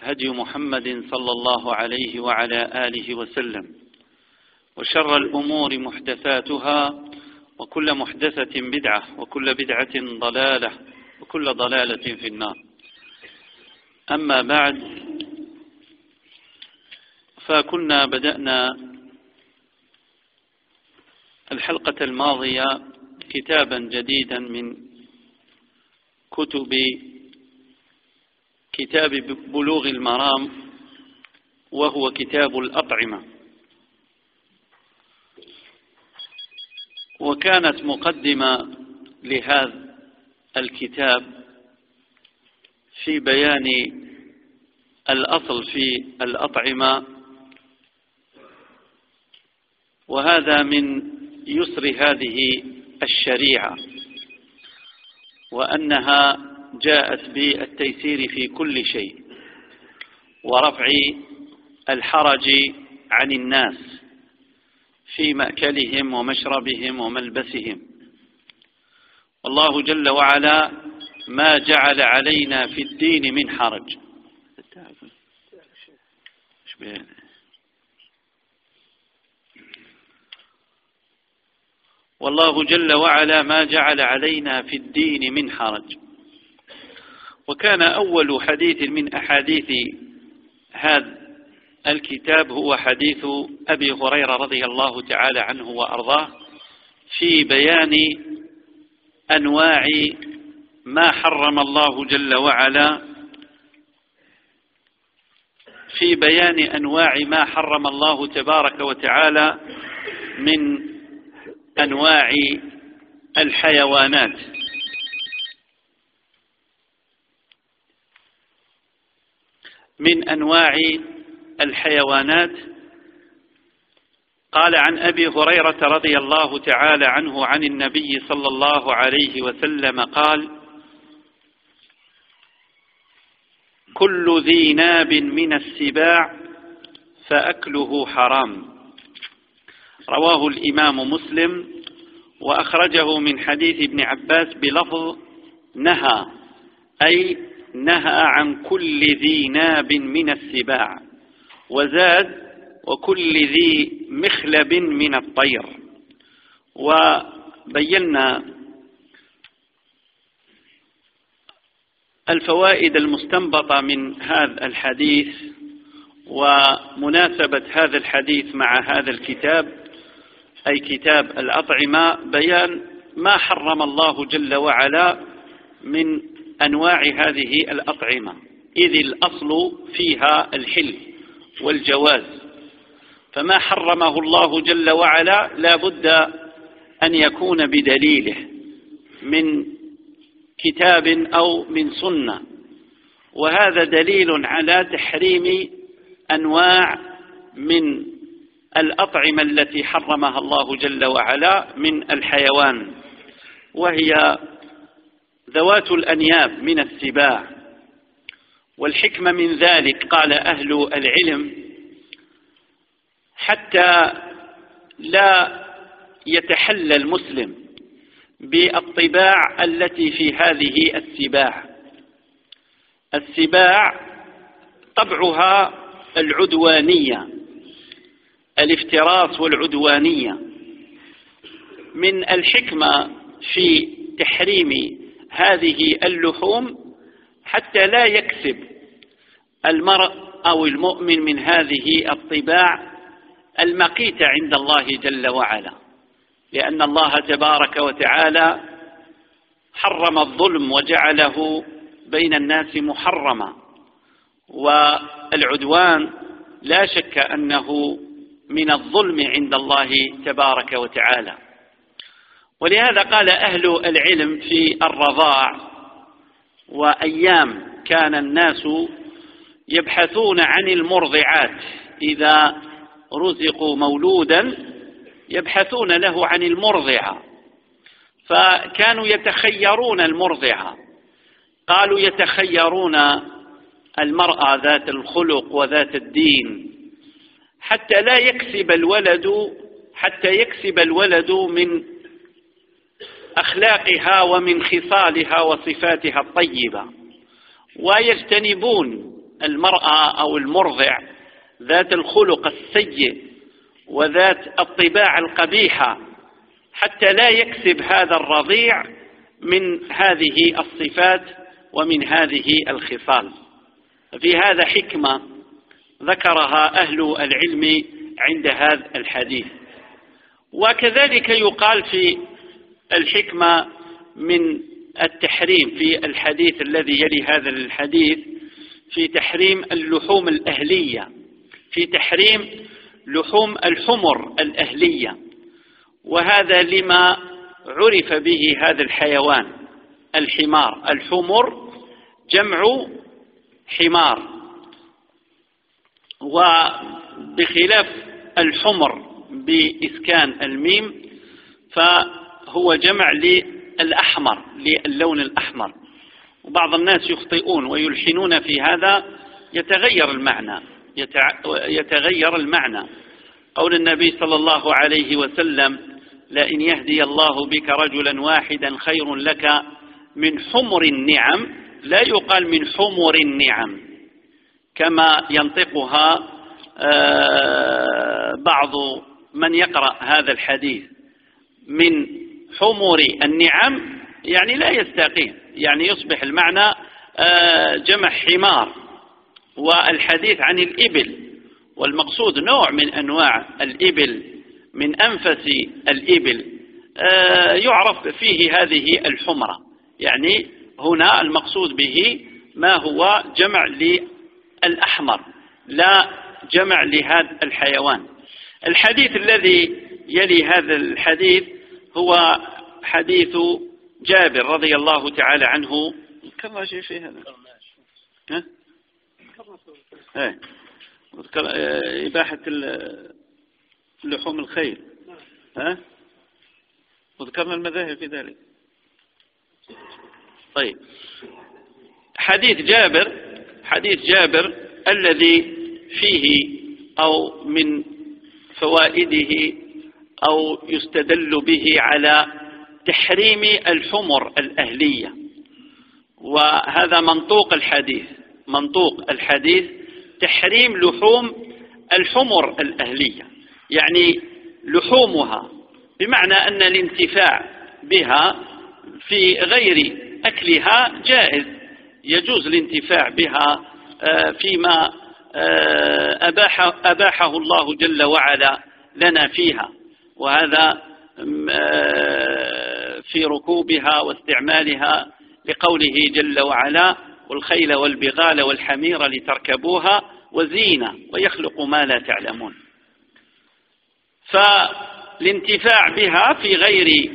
هدي محمد صلى الله عليه وعلى آله وسلم. وشر الأمور محدثاتها وكل محدثة بدعة وكل بدعة ضلالة وكل ضلالة في النار. أما بعد فكنا بدأنا الحلقة الماضية كتابا جديدا من كتب كتاب بلوغ المرام وهو كتاب الأطعمة. وكانت مقدمة لهذا الكتاب في بيان الأصل في الأطعمة وهذا من يسر هذه الشريعة وأنها جاءت بالتيسير في كل شيء ورفع الحرج عن الناس في مأكلهم ومشربهم وملبسهم. والله جل وعلا ما جعل علينا في الدين من حرج. والله جل وعلا ما جعل علينا في الدين من حرج. وكان أول حديث من أحاديث هذا الكتاب هو حديث أبي هريرة رضي الله تعالى عنه وأرضاه في بيان أنواع ما حرم الله جل وعلا في بيان أنواع ما حرم الله تبارك وتعالى من أنواع الحيوانات. من أنواع الحيوانات. قال عن أبي هريرة رضي الله تعالى عنه عن النبي صلى الله عليه وسلم قال كل ذي ناب من السباع فأكله حرام. رواه الإمام مسلم وأخرجه من حديث ابن عباس بلفظ نهى أي نهى عن كل ذي ناب من السباع وزاد وكل ذي مخلب من الطير. وبينا الفوائد المستنبطة من هذا الحديث ومناسبة هذا الحديث مع هذا الكتاب أي كتاب الأطعمة بيان ما حرم الله جل وعلا من أنواع هذه الأطعمة. إذ الأصل فيها الحل والجواز. فما حرمه الله جل وعلا لا بد أن يكون بدليله من كتاب أو من سنة. وهذا دليل على تحريم أنواع من الأطعمة التي حرمها الله جل وعلا من الحيوان. وهي ذوات الأنياب من السباع والحكمة من ذلك قال أهل العلم حتى لا يتحلى المسلم بالطباع التي في هذه السباع. السباع طبعها العدوانية الافتراس والعدوانية. من الحكمة في تحريم هذه اللحوم حتى لا يكسب المرء أو المؤمن من هذه الطباع المقيتة عند الله جل وعلا. لأن الله تبارك وتعالى حرم الظلم وجعله بين الناس محرما. والعدوان لا شك أنه من الظلم عند الله تبارك وتعالى. ولهذا قال أهل العلم في الرضاع وأيام كان الناس يبحثون عن المرضعات. إذا رزقوا مولودا يبحثون له عن المرضعة فكانوا يتخيرون المرضعة قالوا يتخيرون المرأة ذات الخلق وذات الدين. حتى لا يكسب الولد حتى يكسب الولد من أخلاقها ومن خصالها وصفاتها الطيبة. ويجتنبون المرأة أو المرضع ذات الخلق السيء وذات الطباع القبيحة حتى لا يكسب هذا الرضيع من هذه الصفات ومن هذه الخصال. في هذا حكمة ذكرها أهل العلم عند هذا الحديث. وكذلك يقال في الحكمة من التحريم في الحديث الذي يلي هذا الحديث في تحريم اللحوم الأهلية في تحريم لحوم الحمر الأهلية وهذا لما عرف به هذا الحيوان الحمار الحمر جمع حمار وبخلاف الحمر بإسكان الميم فهو جمع للأحمر للون الأحمر. وبعض الناس يخطئون ويلحنون في هذا يتغير المعنى يتغير المعنى. قول النبي صلى الله عليه وسلم لئن يهدي الله بك رجلا واحدا خير لك من حمر النعم لا يقال من حمر النعم كما ينطقها آه، بعض من يقرأ هذا الحديث. من حمر النعم يعني لا يستقيم يعني يصبح المعنى آه، جمع حمار. والحديث عن الإبل والمقصود نوع من أنواع الإبل من أنفس الإبل آه، يعرف فيه هذه الحمرة. يعني هنا المقصود به ما هو جمع للأحمر لا جمع لهذا الحيوان. الحديث الذي يلي هذا الحديث هو حديث جابر رضي الله تعالى عنه. كم شيء في هذا؟ ها؟ إيه. إباحة لحوم الخيل. ها؟ وذكرنا المذاهب في ذلك. طيب. حديث جابر حديث جابر الذي فيه أو من فوائده أو يستدل به على تحريم الحمر الأهلية. وهذا منطوق الحديث. منطوق الحديث تحريم لحوم الحمر الأهلية. يعني لحومها. بمعنى أن الانتفاع بها في غير أكلها جائز. يجوز الانتفاع بها آه، فيما آه، أباح أباحه الله جل وعلا لنا فيها. وهذا آه، في ركوبها واستعمالها لقوله جل وعلا والخيل والبغال والحمير لتركبوها وزينة ويخلق ما لا تعلمون. فالانتفاع بها في غير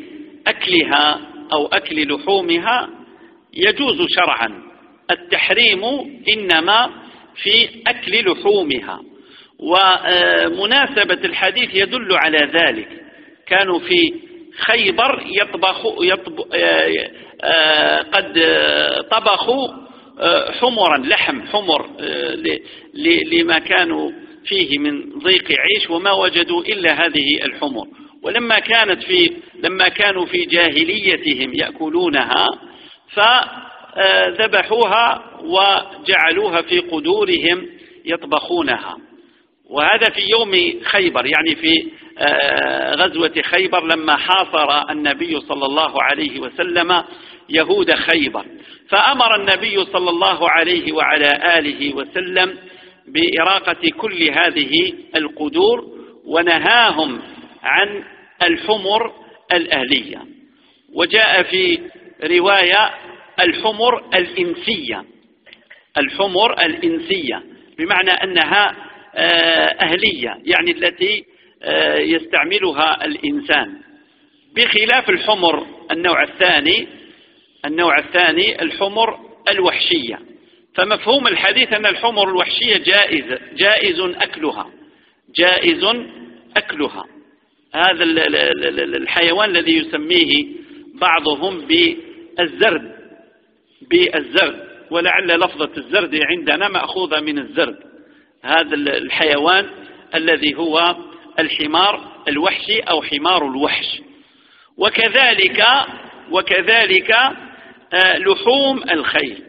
أكلها أو أكل لحومها يجوز شرعا. التحريم إنما في أكل لحومها. ومناسبة الحديث يدل على ذلك. كانوا في خيبر يطبخ يطب آه، آه، قد طبخوا حمرا لحم حمر لما كانوا فيه من ضيق عيش وما وجدوا إلا هذه الحمر. ولما كانت في لما كانوا في جاهليتهم يأكلونها فذبحوها وجعلوها في قدورهم يطبخونها. وهذا في يوم خيبر يعني في آه، غزوة خيبر لما حاصر النبي صلى الله عليه وسلم يهود خيبر. فأمر النبي صلى الله عليه وعلى آله وسلم بإراقة كل هذه القدور ونهاهم عن الحمر الأهلية. وجاء في رواية الحمر الإنسية. الحمر الإنسية بمعنى أنها آه، أهلية يعني التي آه، يستعملها الإنسان. بخلاف الحمر النوع الثاني النوع الثاني الحمر الوحشية. فمفهوم الحديث أن الحمر الوحشية جائز جائز أكلها. جائز أكلها. هذا الحيوان الذي يسميه بعضهم بالزرد. بالزرد. ولعل لفظة الزرد عندنا مأخوذة من الزرد. هذا الحيوان الذي هو الحمار الوحشي أو حمار الوحش. وكذلك وكذلك آه، لحوم الخيل.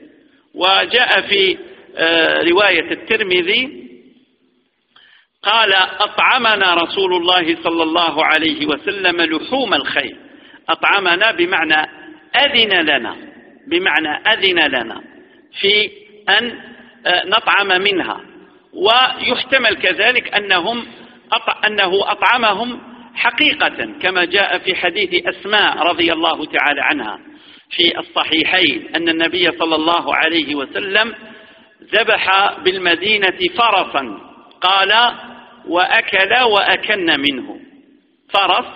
وجاء في آه، رواية الترمذي قال أطعمنا رسول الله صلى الله عليه وسلم لحوم الخيل. أطعمنا بمعنى أذن لنا بمعنى أذن لنا في أن آه، نطعم منها. ويحتمل كذلك أنهم أنه أطعمهم حقيقة كما جاء في حديث أسماء رضي الله تعالى عنها. في الصحيحين أن النبي صلى الله عليه وسلم ذبح بالمدينة فرسا قال وأكل وأكن منه. فرس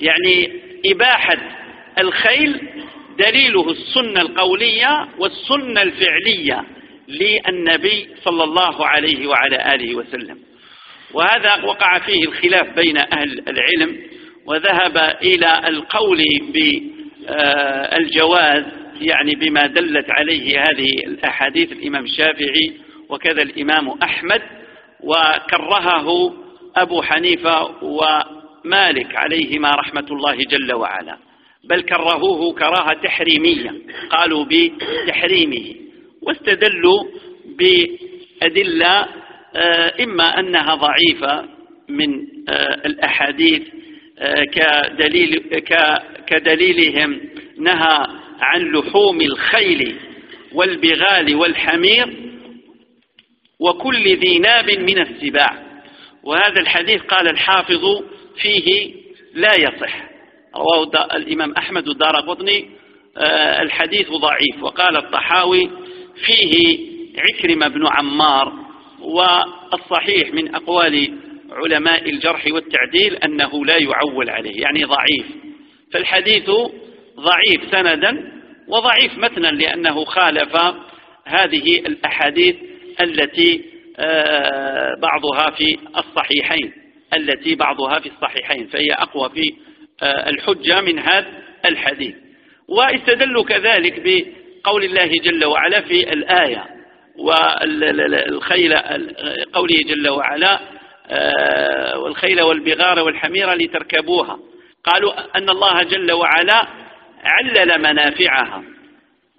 يعني إباحة الخيل دليله السنة القولية والسنة الفعلية للنبي صلى الله عليه وعلى آله وسلم. وهذا وقع فيه الخلاف بين أهل العلم وذهب إلى القول بالجواز يعني بما دلت عليه هذه الأحاديث الإمام الشافعي وكذا الإمام أحمد وكرهه أبو حنيفة ومالك عليهما رحمة الله جل وعلا. بل كرهوه كراهة تحريمية قالوا بتحريمه واستدلوا بأدلة آه، إما أنها ضعيفة من آه، الأحاديث آه، كدليل كدليلهم نهى عن لحوم الخيل والبغال والحمير وكل ذي ناب من السباع. وهذا الحديث قال الحافظ فيه لا يصح. رواه الإمام أحمد الدار قطني الحديث ضعيف. وقال الطحاوي فيه عكرمة بن عمار والصحيح من أقوال علماء الجرح والتعديل أنه لا يعول عليه يعني ضعيف. فالحديث ضعيف سندا وضعيف متنا لأنه خالف هذه الأحاديث التي آه، بعضها في الصحيحين التي بعضها في الصحيحين فهي أقوى في آه، الحجة من هذا الحديث. واستدلوا كذلك بقول الله جل وعلا في الآية والخيل قوله جل وعلا آه، والخيل والبغار والحمير لتركبوها. قالوا أن الله جل وعلا علل منافعها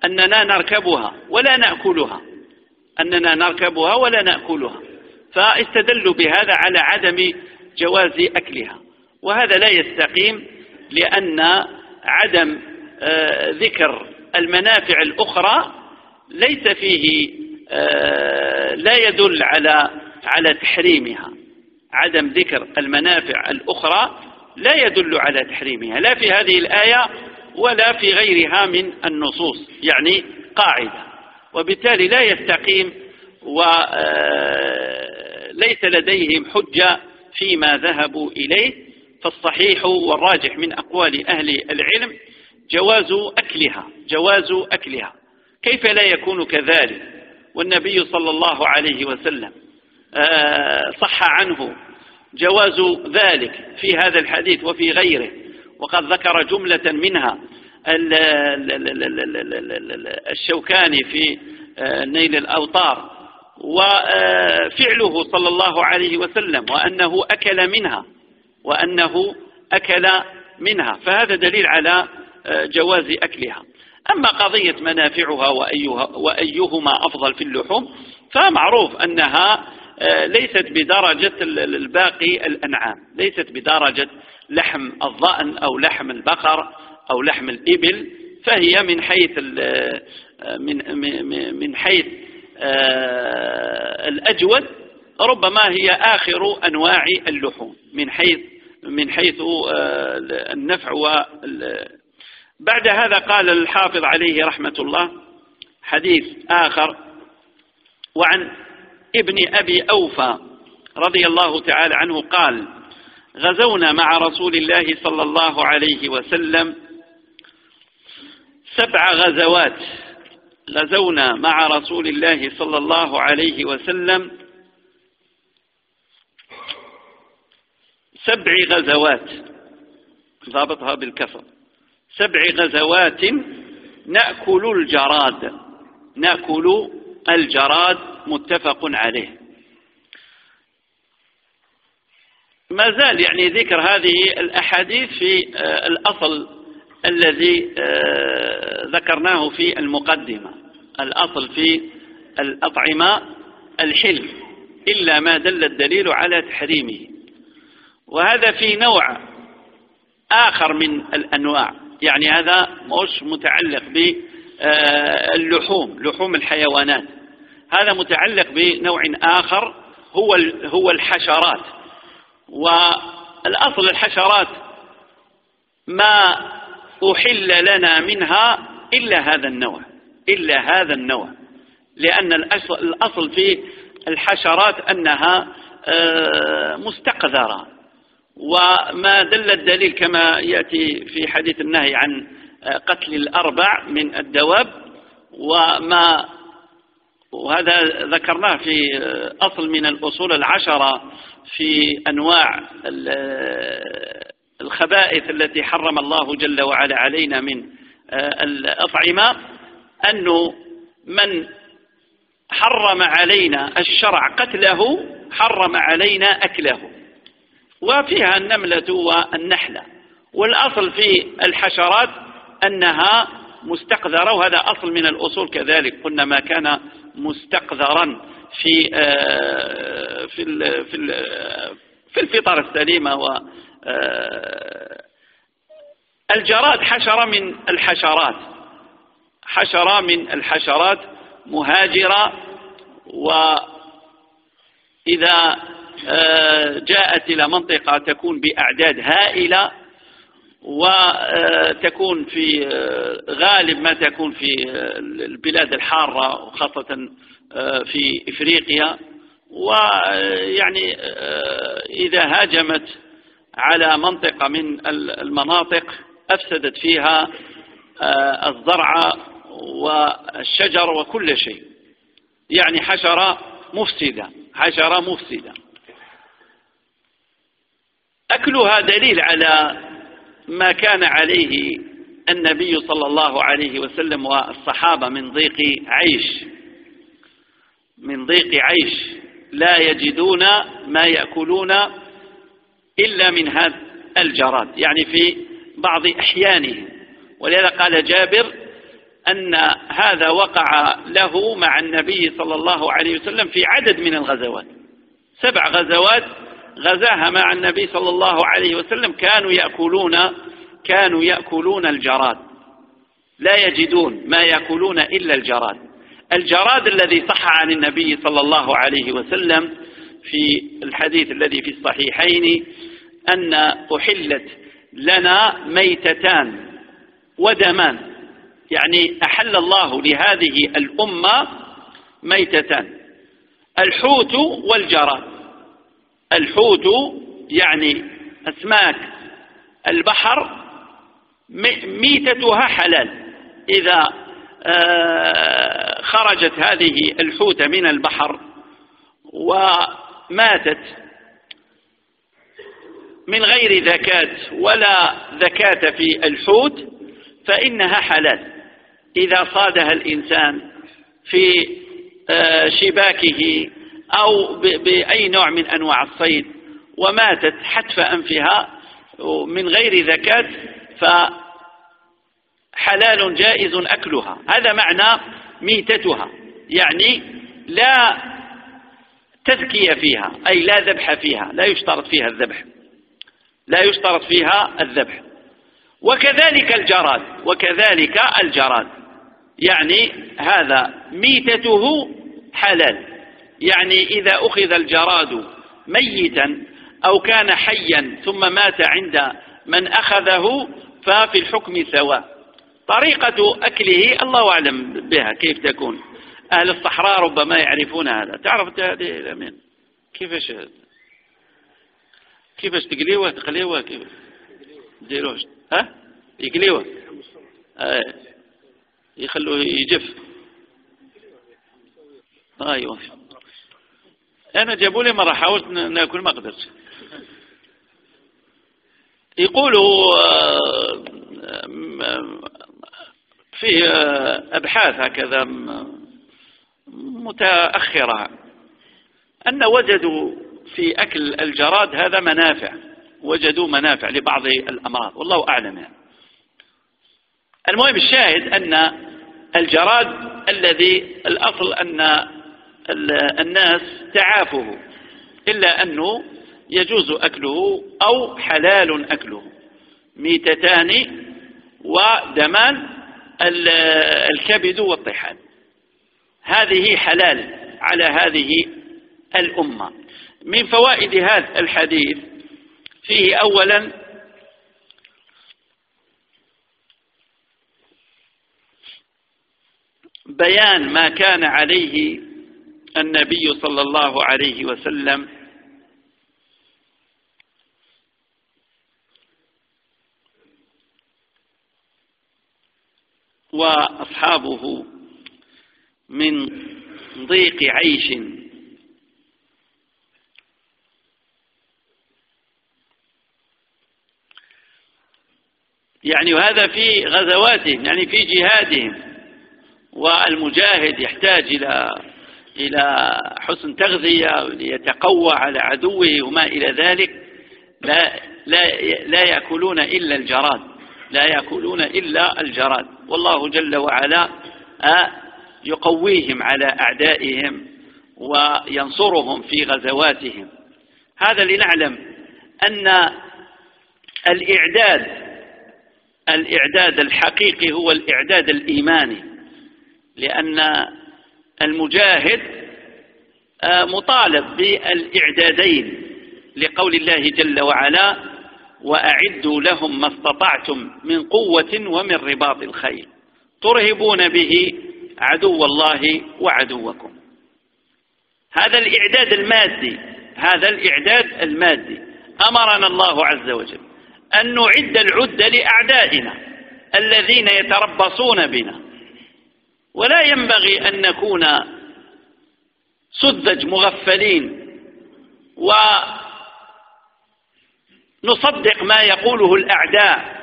أننا نركبها ولا نأكلها أننا نركبها ولا نأكلها. فاستدلوا بهذا على عدم جواز أكلها. وهذا لا يستقيم لأن عدم آه، ذكر المنافع الأخرى ليس فيه لا يدل على على تحريمها. عدم ذكر المنافع الأخرى لا يدل على تحريمها لا في هذه الآية ولا في غيرها من النصوص يعني قاعدة. وبالتالي لا يستقيم وليس آه، لديهم حجة فيما ذهبوا إليه. فالصحيح والراجح من أقوال أهل العلم جواز أكلها جواز أكلها. كيف لا يكون كذلك؟ والنبي صلى الله عليه وسلم. آه، صح عنه جواز ذلك في هذا الحديث وفي غيره. وقد ذكر جملة منها الشوكاني في آه، نيل الأوطار. وفعله صلى الله عليه وسلم وأنه أكل منها وأنه أكل منها. فهذا دليل على جواز أكلها. أما قضية منافعها وأيها وأيهما أفضل في اللحوم فمعروف أنها ليست بدرجة الباقي الأنعام ليست بدرجة لحم الضأن أو لحم البقر أو لحم الإبل فهي من حيث من من حيث آه، الأجود ربما هي آخر أنواع اللحوم من حيث من حيث آه، النفع بعد هذا قال الحافظ عليه رحمة الله حديث آخر وعن ابن أبي أوفى رضي الله تعالى عنه قال غزونا مع رسول الله صلى الله عليه وسلم سبع غزوات. غزونا مع رسول الله صلى الله عليه وسلم سبع غزوات. ضابطها بالكسر. سبع غزوات نأكل الجراد نأكل الجراد متفق عليه. ما زال يعني ذكر هذه الأحاديث في آه، الأصل الذي آه، ذكرناه في المقدمة الأصل في الأطعمة الحل إلا ما دل الدليل على تحريمه. وهذا في نوع آخر من الأنواع. يعني هذا مش متعلق باللحوم لحوم الحيوانات. هذا متعلق بنوع آخر هو هو الحشرات. والأصل الحشرات ما أحل لنا منها إلا هذا النوع إلا هذا النوع. لأن الأصل في الحشرات أنها آه، مستقذرة. وما دل الدليل كما يأتي في حديث النهي عن آه، قتل الأربع من الدواب وما وهذا ذكرناه في آه، أصل من الأصول العشرة في أنواع الخبائث التي حرم الله جل وعلا علينا من الأطعمة أنه من حرم علينا الشرع قتله حرم علينا أكله. وفيها النملة والنحلة. والأصل في الحشرات أنها مستقذرة وهذا أصل من الأصول كذلك. قلنا ما كان مستقذرا في آه، في في في الفطر السليمة و آه، الجراد حشرة من الحشرات. حشرة من الحشرات مهاجرة وإذا جاءت إلى منطقة تكون بأعداد هائلة وتكون في آه، غالب ما تكون في آه، البلاد الحارة وخاصة في إفريقيا. ويعني إذا هاجمت على منطقة من المناطق أفسدت فيها الزرع والشجر وكل شيء. يعني حشرة مفسدة حشرة مفسدة. أكلها دليل على ما كان عليه النبي صلى الله عليه وسلم والصحابة من ضيق عيش. من ضيق عيش. لا يجدون ما يأكلون إلا من هذا الجراد. يعني في بعض أحيانه ولذا قال جابر أن هذا وقع له مع النبي صلى الله عليه وسلم في عدد من الغزوات. سبع غزوات غزاها مع النبي صلى الله عليه وسلم كانوا يأكلون كانوا يأكلون الجراد. لا يجدون ما يأكلون إلا الجراد. الجراد الذي صح عن النبي صلى الله عليه وسلم في الحديث الذي في الصحيحين أن أحلت لنا ميتتان ودمان. يعني أحل الله لهذه الأمة ميتتان. الحوت والجراد. الحوت يعني أسماك البحر ميتتها حلال. إذا آه، خرجت هذه الحوت من البحر وماتت من غير ذكاة ولا ذكاة في الحوت فإنها حلال. إذا صادها الإنسان في بشباكه أو بأي نوع من أنواع الصيد وماتت حتف أنفها من غير زكاة فحلال جائز أكلها. هذا معنى ميتتها يعني لا تزكية فيها أي لا ذبح فيها لا يشترط فيها الذبح لا يشترط فيها الذبح. وكذلك الجراد وكذلك الجراد يعني هذا ميتته حلال. يعني إذا أخذ الجراد ميتا أو كان حيا ثم مات عند من أخذه ففي الحكم سواء. طريقة أكله الله أعلم بها كيف تكون. أهل الصحراء ربما يعرفون هذا. تعرف هذه الأمين؟ كيفاش؟ كيفاش تقليوه تقليوه كيف؟ ديروه ها؟ يقليوه. آه. يخلوه يجف. أيوه. أنا جابوا لي مرة حاولت ناكل ما قدرت. يقولوا آه، في أبحاث هكذا متأخرة أن وجدوا في أكل الجراد هذا منافع. وجدوا منافع لبعض الأمراض. والله أعلم يعني. المهم الشاهد أن الجراد الذي الأصل أن الناس تعافه إلا أنه يجوز أكله أو حلال أكله. ميتتان ودمان الكبد والطحال. هذه حلال على هذه الأمة. من فوائد هذا الحديث فيه أولا بيان ما كان عليه النبي صلى الله عليه وسلم. وأصحابه من ضيق عيش. يعني وهذا في غزواتهم يعني في جهادهم. والمجاهد يحتاج إلى إلى حسن تغذية ليتقوى على عدوه وما إلى ذلك. لا, لا, لا يأكلون إلا الجراد لا يأكلون إلا الجراد. والله جل وعلا آه، يقويهم على أعدائهم وينصرهم في غزواتهم. هذا لنعلم أن الإعداد الإعداد الحقيقي هو الإعداد الإيماني لأن المجاهد آه، مطالب بالإعدادين لقول الله جل وعلا وأعدوا لهم ما استطعتم من قوة ومن رباط الخيل. ترهبون به عدو الله وعدوكم. هذا الإعداد المادي هذا الإعداد المادي أمرنا الله عز وجل أن نعد العد لأعدائنا الذين يتربصون بنا. ولا ينبغي أن نكون سذج مغفلين ونصدق ما يقوله الأعداء.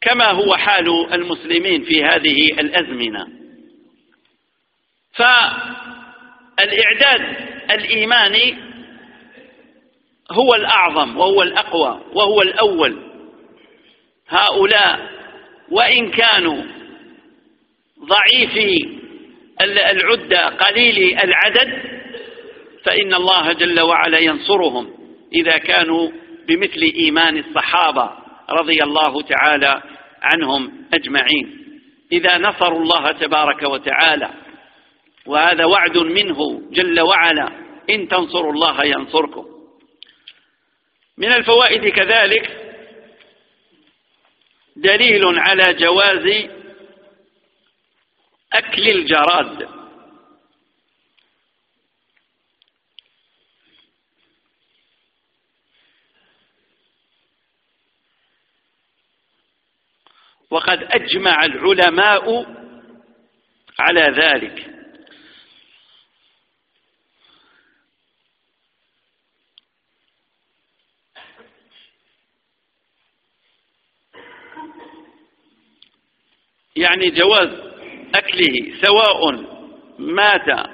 كما هو حال المسلمين في هذه الأزمنة. فالإعداد الإيماني هو الأعظم وهو الأقوى وهو الأول. هؤلاء وإن كانوا ضعيفي العدة قليل العدد فإن الله جل وعلا ينصرهم إذا كانوا بمثل إيمان الصحابة رضي الله تعالى عنهم أجمعين. إذا نصروا الله تبارك وتعالى وهذا وعد منه جل وعلا إن تنصروا الله ينصركم. من الفوائد كذلك دليل على جواز أكل الجراد. وقد أجمع العلماء على ذلك. يعني جواز أكله سواء مات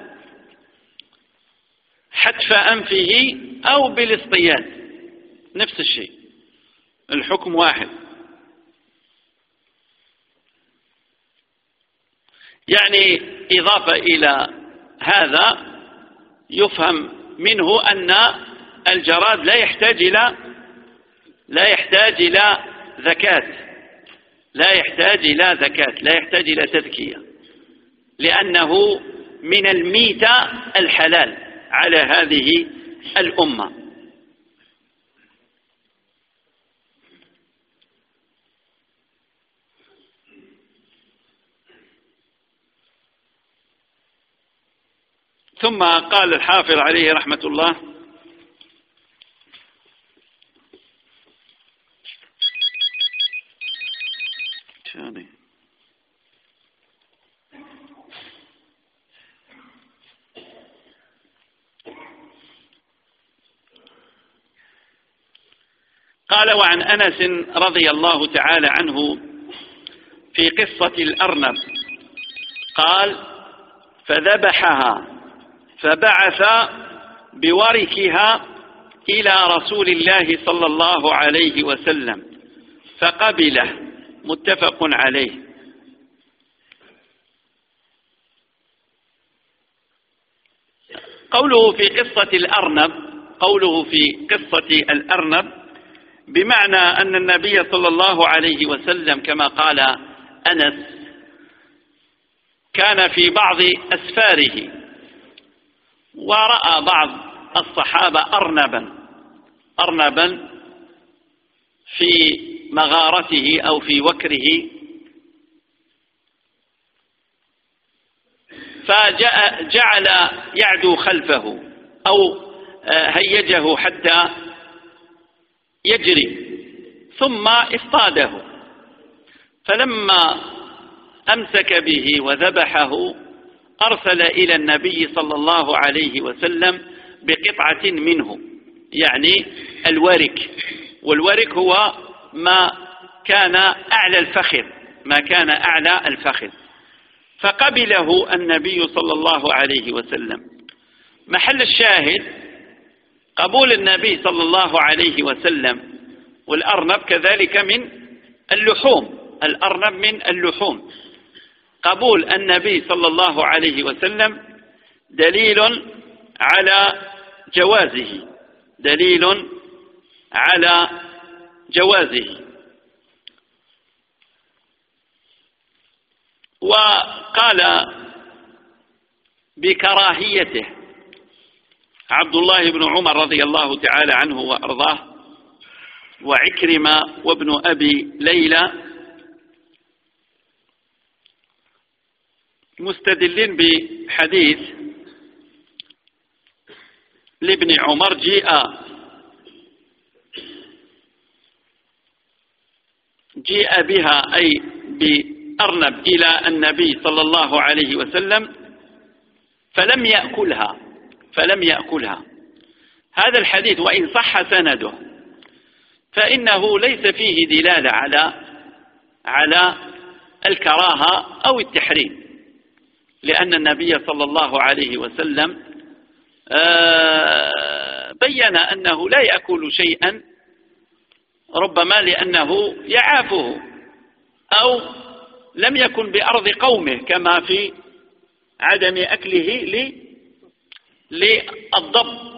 حتف أنفه أو بالاصطياد. نفس الشيء. الحكم واحد. يعني إضافة إلى هذا يفهم منه أن الجراد لا يحتاج إلى لا يحتاج إلى زكاة. لا يحتاج إلى زكاة لا يحتاج إلى تزكية لأنه من الميتة الحلال على هذه الأمة. ثم قال الحافظ عليه رحمة الله قال وعن أنس رضي الله تعالى عنه في قصة الأرنب. قال فذبحها فبعث بوركها إلى رسول الله صلى الله عليه وسلم فقبله. متفق عليه. قوله في قصة الأرنب قوله في قصة الأرنب بمعنى أن النبي صلى الله عليه وسلم كما قال أنس كان في بعض أسفاره ورأى بعض الصحابة أرنبا أرنبا في مغارته أو في وكره. فجعل يعدو خلفه أو هيجه حتى يجري ثم اصطاده. فلما أمسك به وذبحه أرسل إلى النبي صلى الله عليه وسلم بقطعة منه يعني الورك. والورك هو ما كان أعلى الفخذ ما كان أعلى الفخذ. فقبله النبي صلى الله عليه وسلم. محل الشاهد قبول النبي صلى الله عليه وسلم والأرنب كذلك من اللحوم الأرنب من اللحوم. قبول النبي صلى الله عليه وسلم دليل على جوازه دليل على جوازه. وقال بكراهيته عبد الله بن عمر رضي الله تعالى عنه وأرضاه وعكرمة وابن أبي ليلى مستدلين بحديث لابن عمر جيء جيء بها أي بأرنب إلى النبي صلى الله عليه وسلم فلم يأكلها فلم يأكلها. هذا الحديث وإن صح سنده فإنه ليس فيه دلالة على على الكراهة أو التحريم لأن النبي صلى الله عليه وسلم آه، بين أنه لا يأكل شيئا ربما لأنه يعافه أو لم يكن بأرض قومه كما في عدم أكله للضب.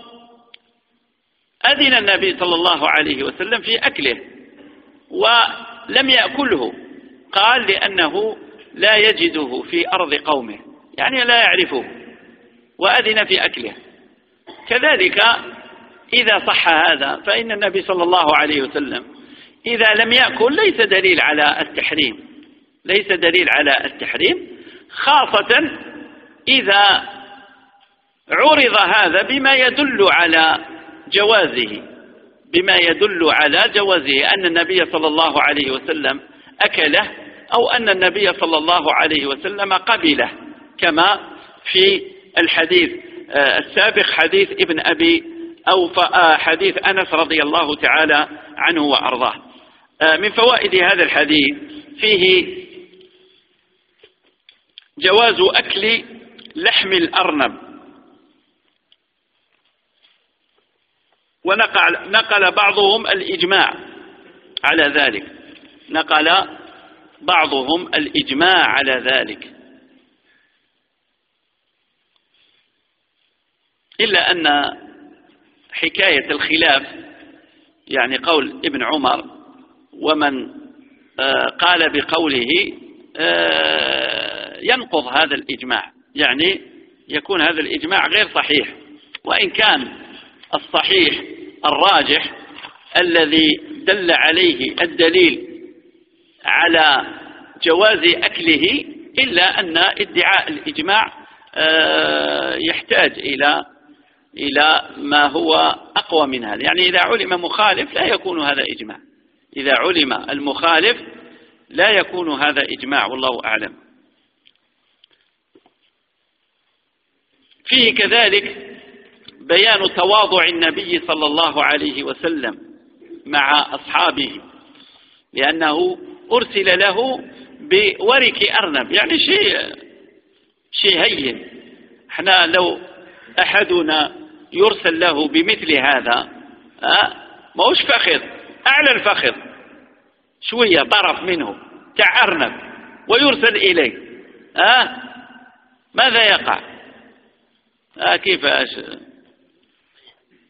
أذن النبي صلى الله عليه وسلم في أكله ولم يأكله. قال لأنه لا يجده في أرض قومه يعني لا يعرفه وأذن في أكله. كذلك إذا صح هذا فإن النبي صلى الله عليه وسلم إذا لم يأكل ليس دليل على التحريم. ليس دليل على التحريم خاصة إذا عرض هذا بما يدل على جوازه. بما يدل على جوازه. أن النبي صلى الله عليه وسلم أكله أو أن النبي صلى الله عليه وسلم قبله. كما في الحديث آه، السابق حديث ابن أبي أو حديث أنس رضي الله تعالى عنه وأرضاه. آه، من فوائد هذا الحديث فيه جواز أكل لحم الأرنب. ونقل نقل بعضهم الإجماع على ذلك. نقل بعضهم الإجماع على ذلك. إلا أن حكاية الخلاف يعني قول ابن عمر ومن آه، قال بقوله آه، ينقض هذا الإجماع يعني يكون هذا الإجماع غير صحيح. وإن كان الصحيح الراجح الذي دل عليه الدليل على جواز أكله إلا أن ادعاء الإجماع آه، يحتاج إلى إلى ما هو أقوى من هذا يعني إذا علم مخالف لا يكون هذا إجماع. إذا علم المخالف لا يكون هذا إجماع والله أعلم. فيه كذلك بيان تواضع النبي صلى الله عليه وسلم مع أصحابه لأنه أرسل له بورك أرنب. يعني شيء شيء هين. إحنا لو أحدنا يرسل له بمثل هذا أه؟ ما هوش فخذ. أعلى الفخذ. شوية طرف منه. تاع أرنب ويرسل إليه. أه؟ ماذا يقع؟ أه كيف؟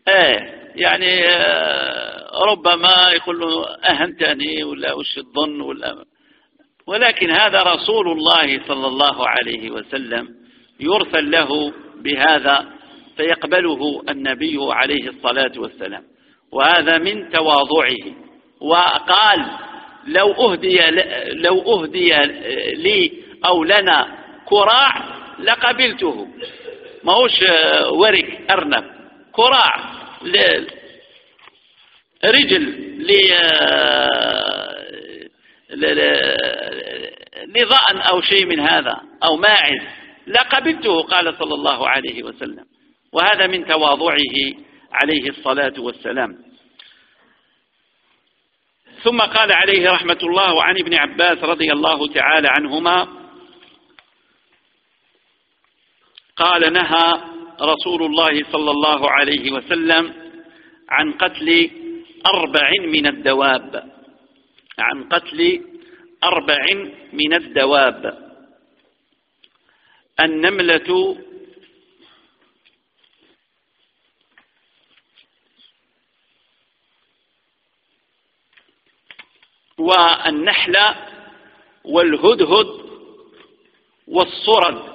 إيه يعني آه ربما يقول له أهنتني ولا وش الظن ولا؟ ولكن هذا رسول الله صلى الله عليه وسلم يرسل له بهذا فيقبله النبي عليه الصلاة والسلام. وهذا من تواضعه. وقال لو أهدي, لو أهدي لي أو لنا كراع لقبلته. ما هوش ورك أرنب. كراع رجل لظأن أو شيء من هذا أو ماعز لقبلته قال صلى الله عليه وسلم. وهذا من تواضعه عليه الصلاة والسلام. ثم قال عليه رحمة الله عن ابن عباس رضي الله تعالى عنهما قال نهى رسول الله صلى الله عليه وسلم عن قتل أربع من الدواب. عن قتل أربع من الدواب. النملة والنحل والهدهد والصرد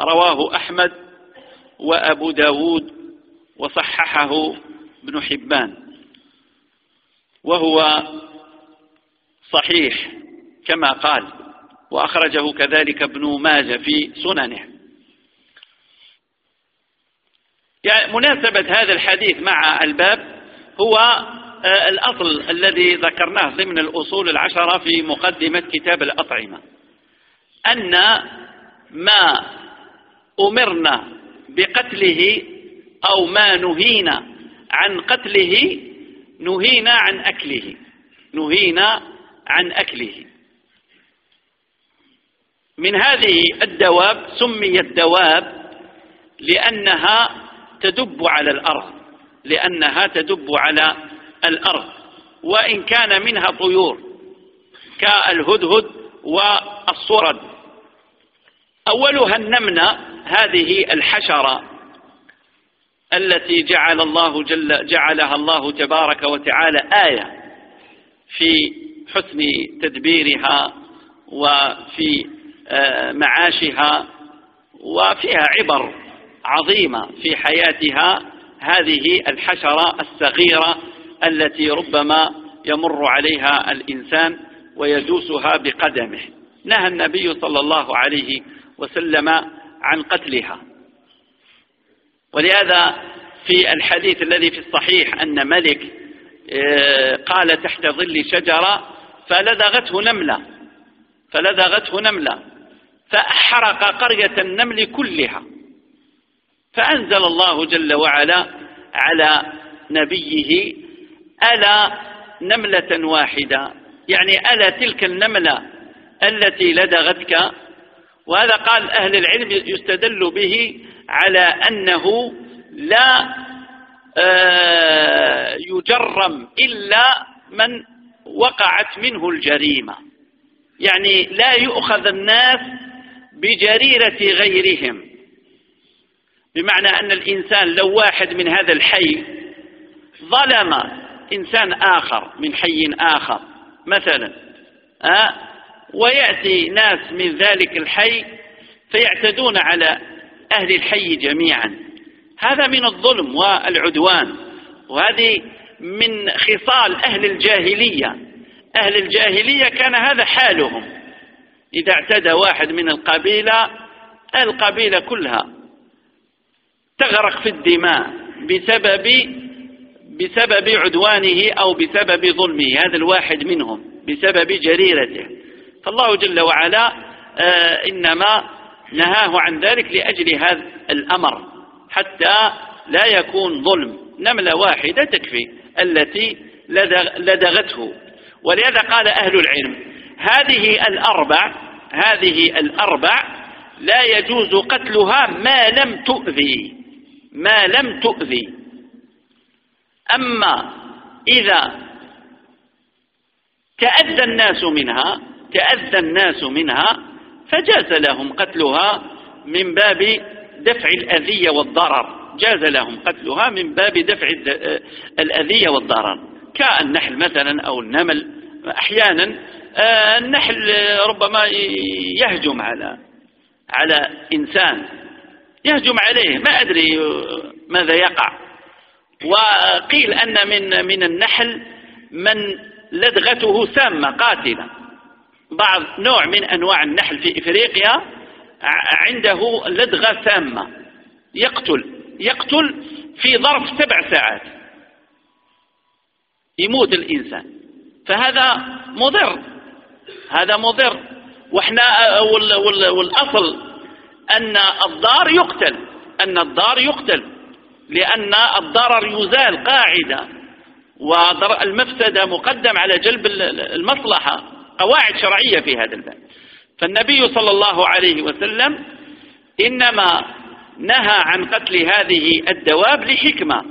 رواه أحمد وأبو داود وصححه ابن حبان وهو صحيح كما قال وأخرجه كذلك ابن ماجه في سننه. يعني مناسبة هذا الحديث مع الباب هو الأصل الذي ذكرناه ضمن الأصول العشرة في مقدمة كتاب الأطعمة أن ما أمرنا بقتله أو ما نهينا عن قتله نهينا عن أكله نهينا عن أكله. من هذه الدواب سميت دواب لأنها تدب على الأرض لأنها تدب على الأرض وإن كان منها طيور كالهدهد والصرد. أولها النمنة هذه الحشرة التي جعل الله جل جعلها الله تبارك وتعالى آية في حسن تدبيرها وفي آه، معاشها وفيها عبر عظيمة في حياتها. هذه الحشرة الصغيرة التي ربما يمر عليها الإنسان ويدوسها بقدمه. نهى النبي صلى الله عليه وسلم عن قتلها. ولهذا في الحديث الذي في الصحيح أن ملك آه، قال تحت ظل شجرة فلدغته نملة. فلدغته نملة. فأحرق قرية النمل كلها. فأنزل الله جل وعلا على نبيه ألا نملة واحدة. يعني ألا تلك النملة التي لدغتك وهذا قال أهل العلم يستدل به على أنه لا آه، يجرم إلا من وقعت منه الجريمة. يعني لا يؤخذ الناس بجريرة غيرهم. بمعنى أن الإنسان لو واحد من هذا الحي ظلم إنسان آخر من حي آخر مثلا أه ويأتي ناس من ذلك الحي فيعتدون على أهل الحي جميعا. هذا من الظلم والعدوان وهذه من خصال أهل الجاهلية. أهل الجاهلية كان هذا حالهم. إذا اعتدى واحد من القبيلة القبيلة كلها تغرق في الدماء بسبب بسبب عدوانه أو بسبب ظلمه هذا الواحد منهم بسبب جريرته. فالله جل وعلا آه، إنما نهاه عن ذلك لأجل هذا الأمر حتى لا يكون ظلم نملة واحدة تكفي التي لدغته. ولهذا قال أهل العلم هذه الأربع هذه الأربع لا يجوز قتلها ما لم تؤذي ما لم تؤذي. أما إذا تأذى الناس منها تأذى الناس منها فجاز لهم قتلها من باب دفع الأذية والضرر. جاز لهم قتلها من باب دفع الأذية والضرر. كالنحل مثلا أو النمل. أحيانا آه، النحل ربما يهجم على على إنسان. يهجم عليه. ما أدري ماذا يقع. وقيل أن من من النحل من لدغته سامة قاتلة. بعض نوع من أنواع النحل في إفريقيا عنده لدغة سامة. يقتل يقتل في ظرف سبع ساعات. يموت الإنسان. فهذا مضر. هذا مضر. وإحنا والأصل أن الضار يقتل أن الضار يقتل. لأن الضرر يزال قاعدة والمفسدة مقدم على جلب المصلحة قواعد شرعية في هذا الباب. فالنبي صلى الله عليه وسلم إنما نهى عن قتل هذه الدواب لحكمة.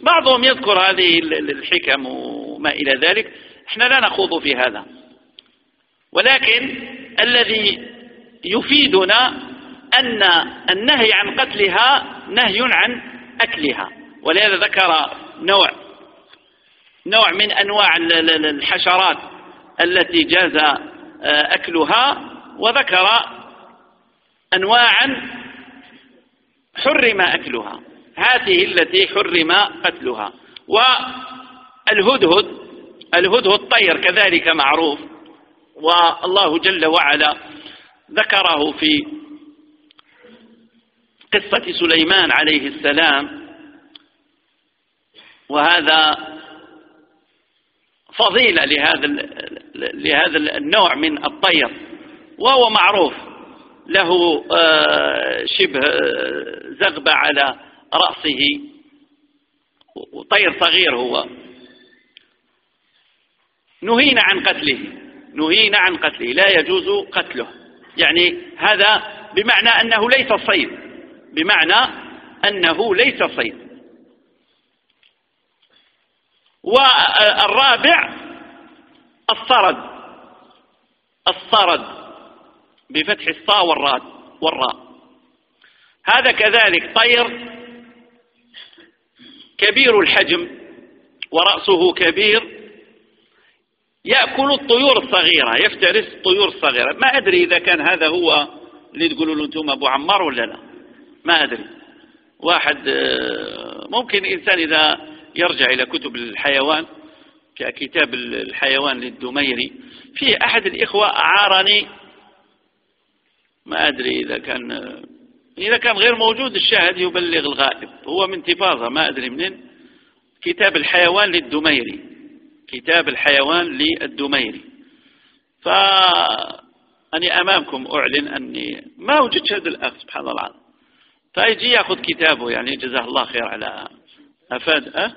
بعضهم يذكر هذه الحكم وما إلى ذلك. إحنا لا نخوض في هذا. ولكن الذي يفيدنا أن النهي عن قتلها نهي عن أكلها. ولهذا ذكر نوع نوع من أنواع الحشرات التي جاز آه، أكلها وذكر أنواعا حرم أكلها. هذه التي حرم قتلها. والهدهد الهدهد طير كذلك معروف. والله جل وعلا ذكره في قصة سليمان عليه السلام وهذا فضيلة لهذا لهذا النوع من الطير وهو معروف له آه، شبه آه، زغبة على رأسه وطير صغير هو. نهينا عن قتله نهينا عن قتله لا يجوز قتله. يعني هذا بمعنى أنه ليس صيد. بمعنى أنه ليس صيد. والرابع الصرد. الصرد بفتح الصاء والراء والراء. هذا كذلك طير كبير الحجم ورأسه كبير. يأكل الطيور الصغيرة يفترس الطيور الصغيرة. ما أدري إذا كان هذا هو اللي تقولوا له أنتم أبو عمار ولا لا. ما أدري. واحد آه، ممكن إنسان إذا يرجع إلى كتب الحيوان ككتاب الحيوان للدميري في أحد الإخوة أعارني. ما أدري إذا كان إذا كان غير موجود الشاهد يبلغ الغائب. هو من تفاظة ما أدري منين. كتاب الحيوان للدميري. كتاب الحيوان للدميري. فأني أمامكم أعلن أني ما وجدت هذا الأخ سبحان الله. العظيم فيجي يأخذ كتابه يعني جزاه الله خير على أفاد أه,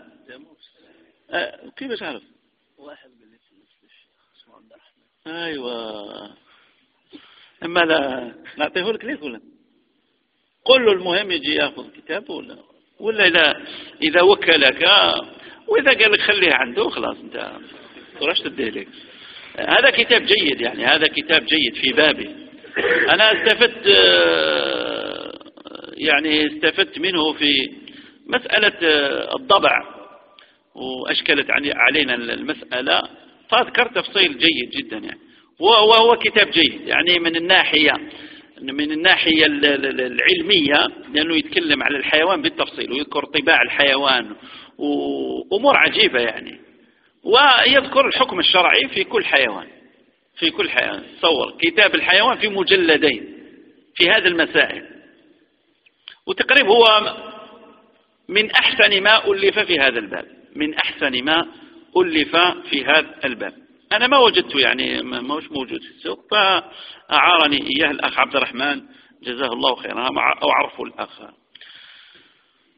أه؟ كيف تعرف؟ واحد عبد الرحمن. أيوة. أما لا نعطيه لك ليك ولا؟ قل له المهم يجي يأخذ كتاب ولا؟ ولا إذا إذا وكلك وإذا قال لك خليه عنده خلاص أنت وراش تديه لك. هذا كتاب جيد يعني هذا كتاب جيد في بابه. أنا استفدت يعني استفدت منه في مسألة الضبع وأشكلت علينا المسألة. فأذكر تفصيل جيد جدا يعني. وهو كتاب جيد يعني من الناحية من الناحية العلمية لأنه يتكلم على الحيوان بالتفصيل ويذكر طباع الحيوان وأمور عجيبة يعني. ويذكر الحكم الشرعي في كل حيوان في كل حيوان. تصور كتاب الحيوان في مجلدين في هذه المسائل. وتقريبا هو من أحسن ما ألف في هذا الباب. من أحسن ما ألف في هذا الباب. أنا ما وجدته يعني ما هوش موجود في السوق فأعارني إياه الأخ عبد الرحمن. جزاه الله خيرا أو عرفه الأخ.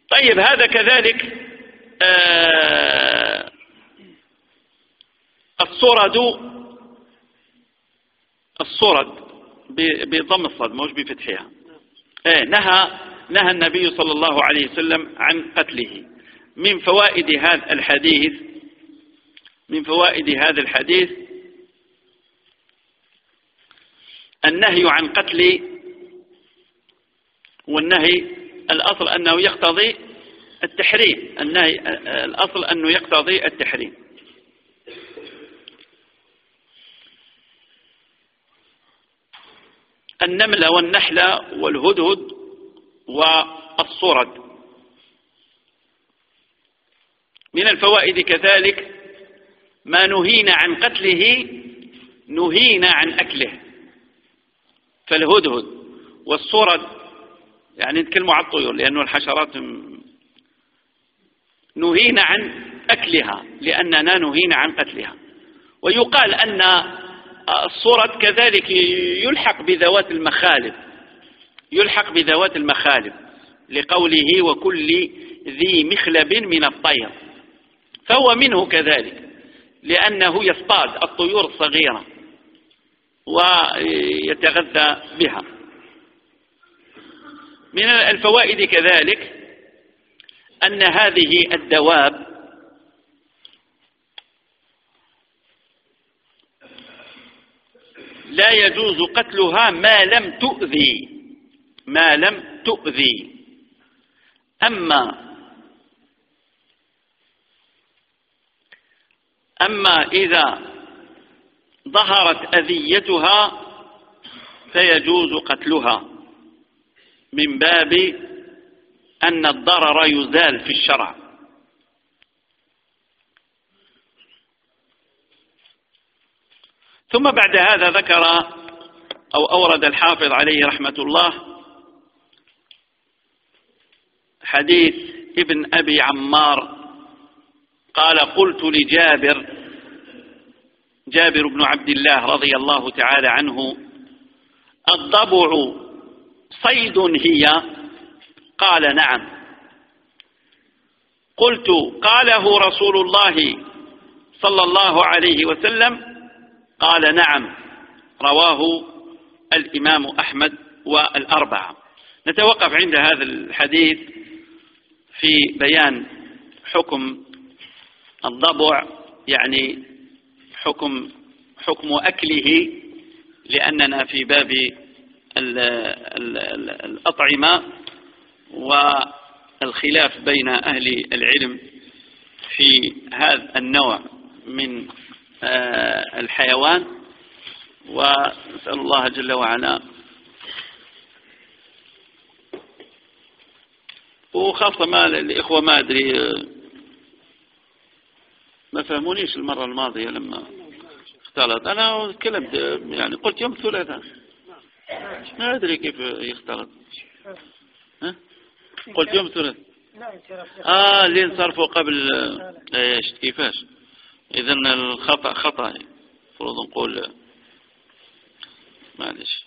طيب هذا كذلك آه الصرد الصرد بضم الصاد مش بفتحها؟ إيه نهى نهى النبي صلى الله عليه وسلم عن قتله. من فوائد هذا الحديث من فوائد هذا الحديث النهي عن قتل والنهي الأصل أنه يقتضي التحريم. النهي الأصل أنه يقتضي التحريم. النمل والنحل والهدهد والصرد من الفوائد كذلك ما نهينا عن قتله نهينا عن أكله. فالهدهد والصرد يعني نتكلموا على الطيور لأنه الحشرات نهينا عن أكلها لأننا نهينا عن قتلها. ويقال أن الصرد كذلك يلحق بذوات المخالب. يلحق بذوات المخالب لقوله وكل ذي مخلب من الطير. فهو منه كذلك لأنه يصطاد الطيور الصغيرة ويتغذى بها. من الفوائد كذلك أن هذه الدواب لا يجوز قتلها ما لم تؤذي. ما لم تؤذي. أما أما إذا ظهرت أذيتها فيجوز قتلها من باب أن الضرر يزال في الشرع. ثم بعد هذا ذكر أو أورد الحافظ عليه رحمة الله حديث ابن أبي عمار قال قلت لجابر جابر بن عبد الله رضي الله تعالى عنه الضبع صيد هي؟ قال نعم. قلت قاله رسول الله صلى الله عليه وسلم قال نعم. رواه الإمام أحمد والأربعة. نتوقف عند هذا الحديث. في بيان حكم الضبع يعني حكم حكم أكله لأننا في باب الأطعمة والخلاف بين أهل العلم في هذا النوع من آه، الحيوان. ونسأل الله جل وعلا وخاصة ما الإخوة ما أدري ما فهمونيش المرة الماضية لما اختلط. أنا تكلمت يعني قلت يوم الثلاثاء. ما أدري كيف يختلط. ها؟ قلت يوم الثلاثاء. آه اللي انصرفوا قبل إيش كيفاش؟ إذا الخطأ خطأ. المفروض نقول معلش